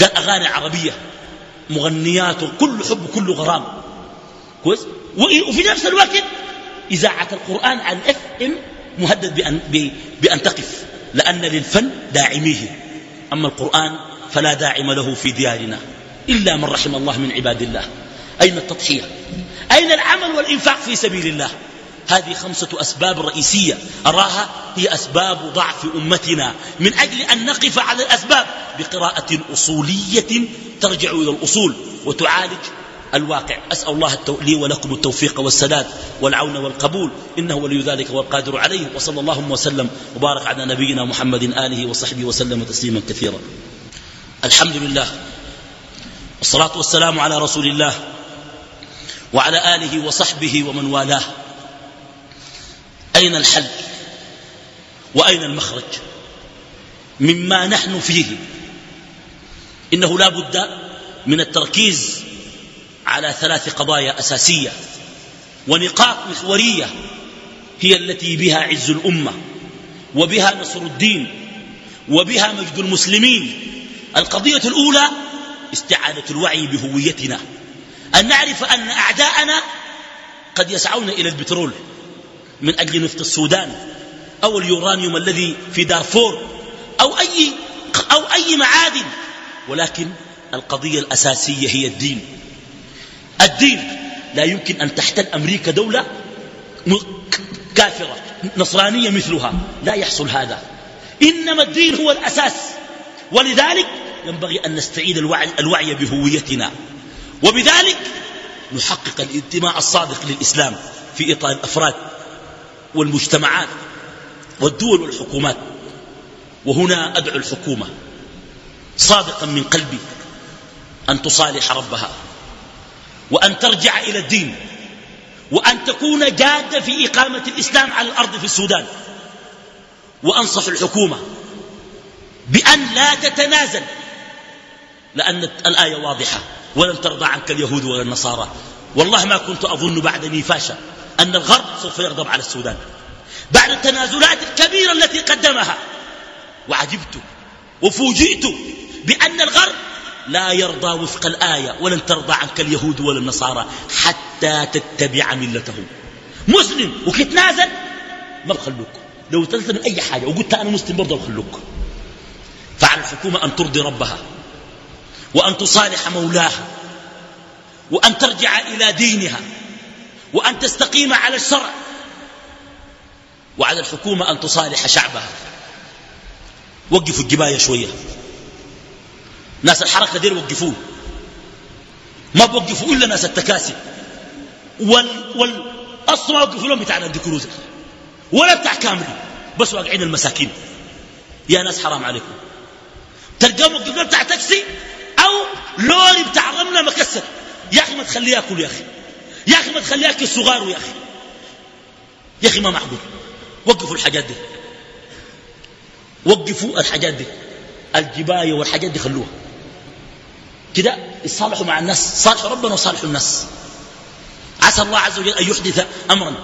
قال أغاني عربية. مغنيات كل حب كل غرام. كويس؟ وفي نفس الوقت إذاعة القرآن على الاف ام مهدد بأن, بأن تقف. لأن للفن داعميه. أما القرآن فلا داعم له في ديارنا. إلا من رحم الله من عباد الله. أين التضحية أين العمل والإنفاق في سبيل الله؟ هذه خمسة أسباب رئيسية. أراها هي أسباب ضعف أمتنا. من أجل أن نقف على الأسباب بقراءة أصولية ترجع إلى الأصول وتعالج الواقع. أسأل الله لي ولكم التوفيق والسداد والعون والقبول. إنه ولي ذلك والقادر عليه. وصلى الله وسلم. وبارك على نبينا محمد آله وصحبه وسلم تسليما كثيرا. الحمد لله. والصلاة والسلام على رسول الله. وعلى آله وصحبه ومن والاه. أين الحل وأين المخرج؟ مما نحن فيه. إنه لا بد من التركيز على ثلاث قضايا أساسية. ونقاط محورية هي التي بها عز الأمة وبها نصر الدين وبها مجد المسلمين. القضية الأولى استعادة الوعي بهويتنا. أن نعرف أن أعداءنا قد يسعون إلى البترول من أجل نفط السودان أو اليورانيوم الذي في دارفور أو أي, أو أي معادن. ولكن القضية الأساسية هي الدين. الدين لا يمكن أن تحتل أمريكا دولة كافرة نصرانية مثلها. لا يحصل هذا. إنما الدين هو الأساس. ولذلك ينبغي أن نستعيد الوعي, الوعي بهويتنا. وبذلك نحقق الانتماء الصادق للإسلام في إطار الأفراد والمجتمعات والدول والحكومات. وهنا أدعو الحكومة صادقا من قلبي أن تصالح ربها وأن ترجع إلى الدين وأن تكون جادة في إقامة الإسلام على الأرض في السودان. وأنصح الحكومة بأن لا تتنازل لأن الآية واضحة. ولن ترضى عنك اليهود ولا النصارى. والله ما كنت أظن بعد نيفاشا أن الغرب سوف يغضب على السودان. بعد التنازلات الكبيرة التي قدمها وعجبت وفوجئت بأن الغرب لا يرضى وفق الآية ولن ترضى عنك اليهود ولا النصارى حتى تتبع ملتهم مسلم وكتنازل ما بخلوك. لو تنزل من أي حاجة وقلت أنا مسلم برضه بخلوك. فعلى الحكومة أن ترضي ربها. وأن تصالح مولاها وأن ترجع إلى دينها وأن تستقيم على الشرع وعلى الحكومة أن تصالح شعبها. وقفوا الجباية شوية. ناس الحركة دير وقفوه. ما بوقفوا إلا ناس التكاسي. وال, وال أصلا ما وقفوا لهم بتاع نادي كروزر ولا بتاع كامري بس واقعين المساكين. يا ناس حرام عليكم. تلقاهم وقفوا بتاع تاكسي؟ أو لوري بتاع رملة مكسر. يا أخي ما تخليه ياكل يا أخي. يا أخي ما تخليه ياكل صغار يا أخي. يا أخي ما معقول. وقفوا الحاجات دي. وقفوا الحاجات دي. الجباية والحاجات دي خلوها. كده يصالحوا مع الناس. صالحوا ربنا وصالحوا الناس. عسى الله عز وجل أن يحدث أمرا.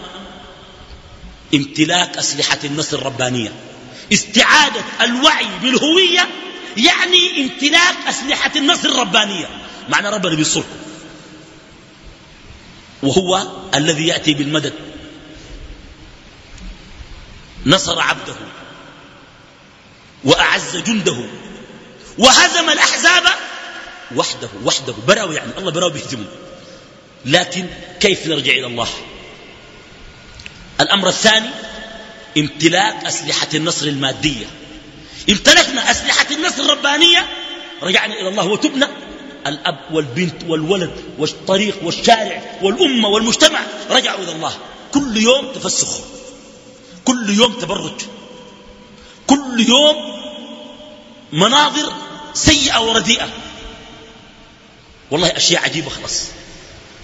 امتلاك أسلحة النصر الربانية. استعادة الوعي بالهوية يعني امتلاك أسلحة النصر الربانية. معنى ربنا بيصركم وهو الذي يأتي بالمدد. نصر عبده. وأعز جنده. وهزم الأحزاب وحده. وحده. براو يعني. الله براو بيهزمه. لكن كيف نرجع إلى الله؟ الأمر الثاني امتلاك أسلحة النصر المادية. امتلكنا أسلحة الربانية رجعنا إلى الله وتبنا. الأب والبنت والولد والطريق والشارع والأمة والمجتمع رجعوا إلى الله. كل يوم تفسخ كل يوم تبرج كل يوم مناظر سيئة ورديئة. والله أشياء عجيبة خلاص.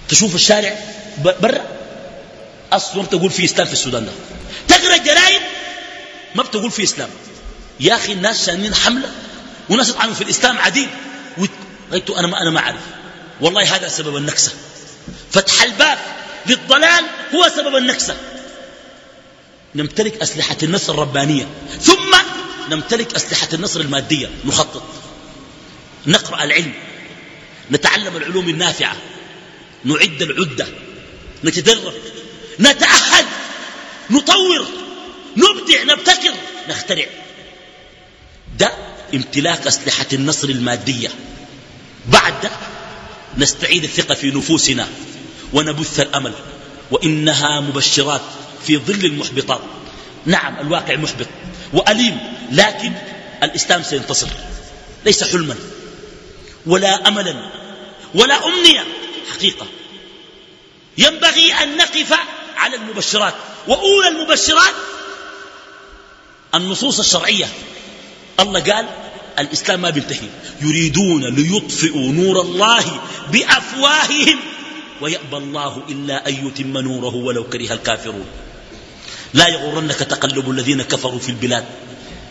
تشوف الشارع برا أصلا تقول في إسلام في السودان ده. تقرأ الجرائد ما بتقول في إسلام. يا أخي الناس شانين حملة. وناس يطعنوا في الإسلام عديد قلت أنا ما, أنا ما أعرف. والله هذا سبب النكسة. فتح الباب للضلال هو سبب النكسة. نمتلك أسلحة النصر الربانية. ثم نمتلك أسلحة النصر المادية. نخطط. نقرأ العلم. نتعلم العلوم النافعة. نعد العدة. نتدرب. نتأهل. نطور. نبدع. نبتكر. نخترع. ده امتلاك أسلحة النصر المادية. بعد نستعيد الثقة في نفوسنا ونبث الأمل وإنها مبشرات في ظل المحبطات. نعم الواقع محبط وأليم لكن الإسلام سينتصر. ليس حلما ولا أملا ولا أمنية حقيقة. ينبغي أن نقف على المبشرات. وأولى المبشرات النصوص الشرعية. الله قال الإسلام ما بينتهي يريدون ليطفئوا نور الله بأفواههم ويأبى الله إلا أن يتم نوره ولو كره الكافرون. لا يغرنك تقلب الذين كفروا في البلاد.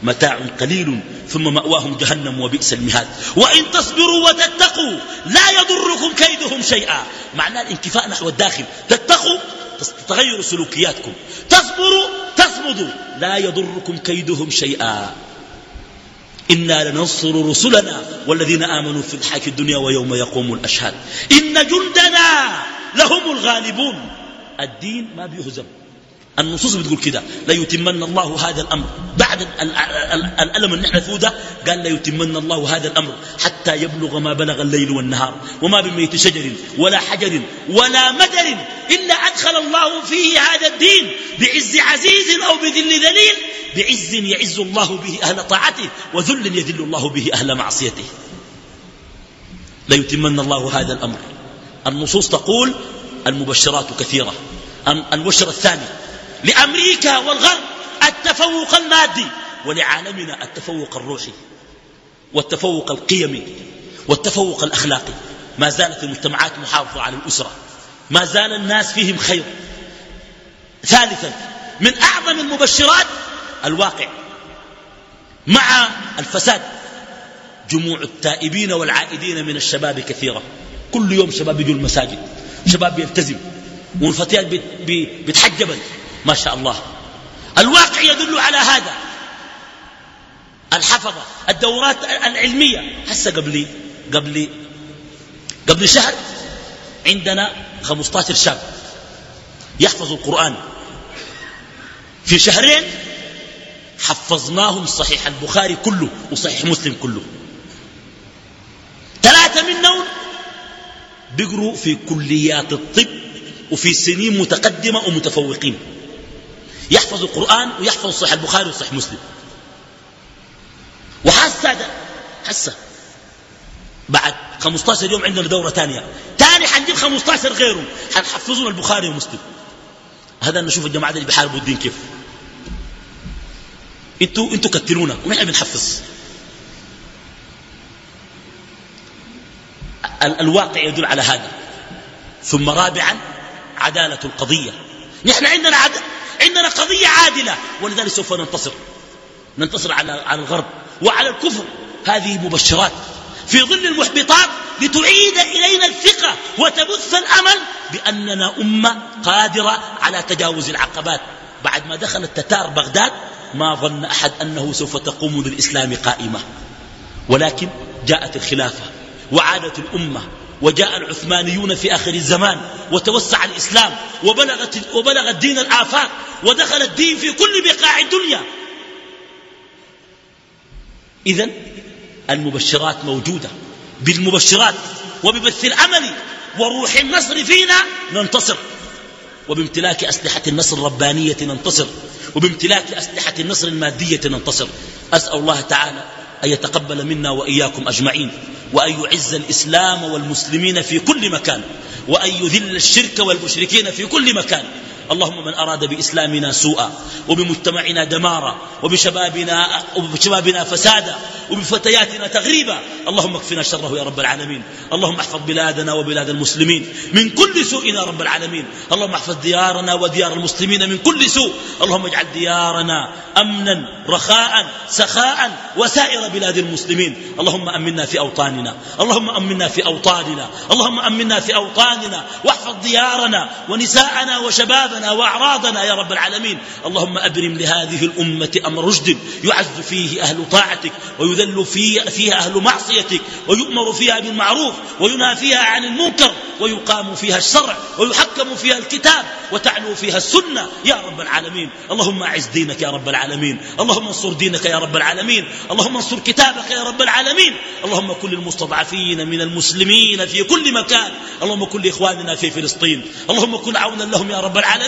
متاع قليل ثم مأواهم جهنم وبئس المهاد. وإن تصبروا وتتقوا لا يضركم كيدهم شيئا. معناه الانكفاء نحو الداخل. تتقوا تغيروا سلوكياتكم. تصبروا تصمدوا. لا يضركم كيدهم شيئا. إنا لننصر رسلنا والذين آمنوا في الحياة الدنيا ويوم يقوم الأشهاد. إن جندنا لهم الغالبون. الدين ما بيهزم. النصوص بتقول كده. لا يتمن الله هذا الأمر. بعد الألم اللي إحنا فيه ده قال لا يتمن الله هذا الأمر حتى يبلغ ما بلغ الليل والنهار وما بميت شجر ولا حجر ولا مدر إلا أدخل الله فيه هذا الدين بعز عزيز أو بذل ذليل بعز يعز الله به أهل طاعته وذل يذل الله به أهل معصيته. لا يتمن الله هذا الأمر. النصوص تقول المبشرات كثيرة. المبشر الثاني لأمريكا والغرب التفوق المادي ولعالمنا التفوق الروحي والتفوق القيمي والتفوق الأخلاقي. ما زالت المجتمعات محافظة على الأسرة. ما زال الناس فيهم خير. ثالثا من أعظم المبشرات الواقع مع الفساد. جموع التائبين والعائدين من الشباب كثيرة كل يوم شباب يجوا المساجد شباب يلتزم. والفتيات بتحجبا. ما شاء الله. الواقع يدل على هذا. الحفظة الدورات العلمية. هسه قبل قبل قبل شهر عندنا 15 شاب يحفظوا القرآن. في شهرين حفظناهم صحيح البخاري كله وصحيح مسلم كله. ثلاثة منهم بيقروا في كليات الطب وفي سنين متقدمة ومتفوقين. يحفظ القرآن ويحفظ صحيح البخاري وصحيح مسلم. وحاسة حسة بعد 15 يوم عندنا دورة ثانية. ثاني حنجيب 15 غيرهم. حنحفظون البخاري ومسلم. هذا نشوف الجماعة اللي بيحاربوا الدين كيف. أنتوا أنتوا كتلونا ونحن بنحفظ. الواقع يدل على هذا. ثم رابعا عدالة القضية. نحن عندنا عد... عندنا قضية عادلة ولذلك سوف ننتصر. ننتصر على على الغرب وعلى الكفر. هذه مبشرات. في ظل المحبطات لتعيد إلينا الثقة وتبث الأمل بأننا أمة قادرة على تجاوز العقبات. بعد ما دخل التتار بغداد ما ظن أحد أنه سوف تقوم للإسلام قائمة. ولكن جاءت الخلافة وعادت الأمة وجاء العثمانيون في آخر الزمان وتوسع الإسلام وبلغت, وبلغ الدين الآفاق ودخل الدين في كل بقاع الدنيا. إذا المبشرات موجودة بالمبشرات وببث الأمل وروح النصر فينا ننتصر. وبامتلاك أسلحة النصر الربانية ننتصر. وبامتلاك أسلحة النصر المادية ننتصر. أسأل الله تعالى أن يتقبل منا وإياكم أجمعين وأن يعز الإسلام والمسلمين في كل مكان وأن يذل الشرك والمشركين في كل مكان اللهم من أراد بإسلامنا سوءا وبمجتمعنا دمارا وبشبابنا, وبشبابنا فسادا وبفتياتنا تغريبا اللهم اكفنا شره يا رب العالمين اللهم احفظ بلادنا وبلاد المسلمين من كل سوء يا رب العالمين اللهم احفظ ديارنا وديار المسلمين من كل سوء اللهم اجعل ديارنا أمنا رخاء سخاء وسائر بلاد المسلمين اللهم أمنا في أوطاننا اللهم أمنا في أوطاننا اللهم أمنا في أوطاننا واحفظ ديارنا ونساءنا وشبابنا وأعراضنا يا رب العالمين. اللهم أبرم لهذه الأمة أمر رشد يعز فيه أهل طاعتك ويذل فيها أهل معصيتك ويؤمر فيها بالمعروف وينهى فيها عن المنكر ويقام فيها الشرع ويحكم فيها الكتاب وتعلو فيها السنة يا رب العالمين. اللهم أعز دينك يا رب العالمين. اللهم انصر دينك يا رب العالمين. اللهم انصر كتابك يا رب العالمين. اللهم كل المستضعفين من المسلمين في كل مكان. اللهم كل إخواننا في فلسطين. اللهم كن عونا لهم يا رب العالمين.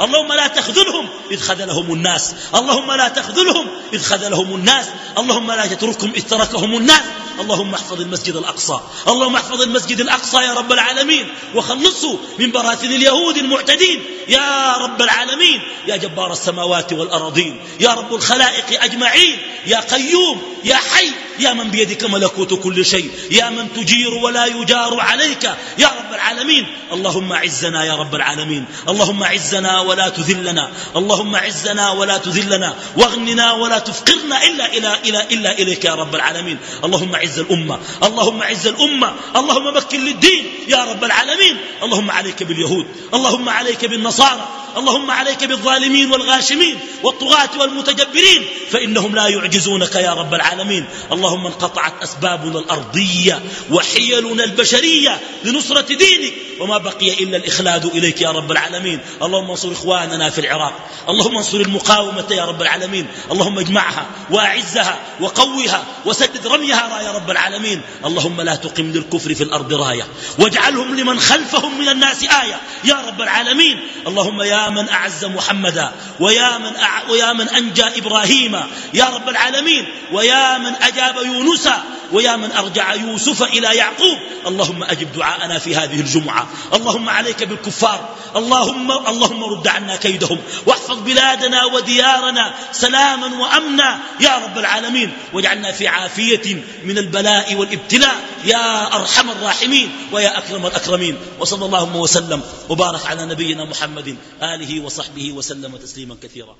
اللهم لا تخذلهم إذ خذلهم الناس. اللهم لا تخذلهم إذ خذلهم الناس. اللهم لا تتركهم إذ تركهم الناس. اللهم احفظ المسجد الأقصى. اللهم احفظ المسجد الأقصى يا رب العالمين. وخلصه من براثن اليهود المعتدين. يا رب العالمين. يا جبار السماوات والأراضين. يا رب الخلائق أجمعين. يا قيوم. يا حي. يا من بيدك ملكوت كل شيء يا من تجير ولا يجار عليك. يا رب العالمين اللهم عزنا يا رب العالمين. اللهم عزنا ولا تذلنا. اللهم عزنا ولا تذلنا. واغننا ولا تفقرنا إلا, إلى إلى إلا إليك يا رب العالمين. اللهم عز الأمة. اللهم عز الأمة. اللهم مكن للدين يا رب العالمين. اللهم عليك باليهود. اللهم عليك بالنصارى. اللهم عليك بالظالمين والغاشمين والطغاة والمتجبرين فإنهم لا يعجزونك يا رب العالمين. اللهم انقطعت أسبابنا الأرضية وحيلنا البشرية لنصرة دينك وما بقي إلا الإخلاد إليك يا رب العالمين. اللهم انصر إخواننا في العراق اللهم انصر المقاومة يا رب العالمين. اللهم اجمعها وأعزها وقوها وسدد رميها يا رب العالمين. اللهم لا تقم للكفر في الأرض راية واجعلهم لمن خلفهم من الناس آية يا رب العالمين. اللهم يا من أعز محمدا ويا من, أع... ويا من أنجى إبراهيم يا رب العالمين ويا من أجاب يونس ويا من أرجع يوسف إلى يعقوب. اللهم أجب دعاءنا في هذه الجمعة. اللهم عليك بالكفار. اللهم, اللهم رد عنا كيدهم. واحفظ بلادنا وديارنا سلاما وأمنا. يا رب العالمين واجعلنا في عافية من البلاء والابتلاء. يا أرحم الراحمين ويا أكرم الأكرمين. وصلى اللهم وسلم. وبارك على نبينا محمد. آله وصحبه وسلم تسليما كثيرا.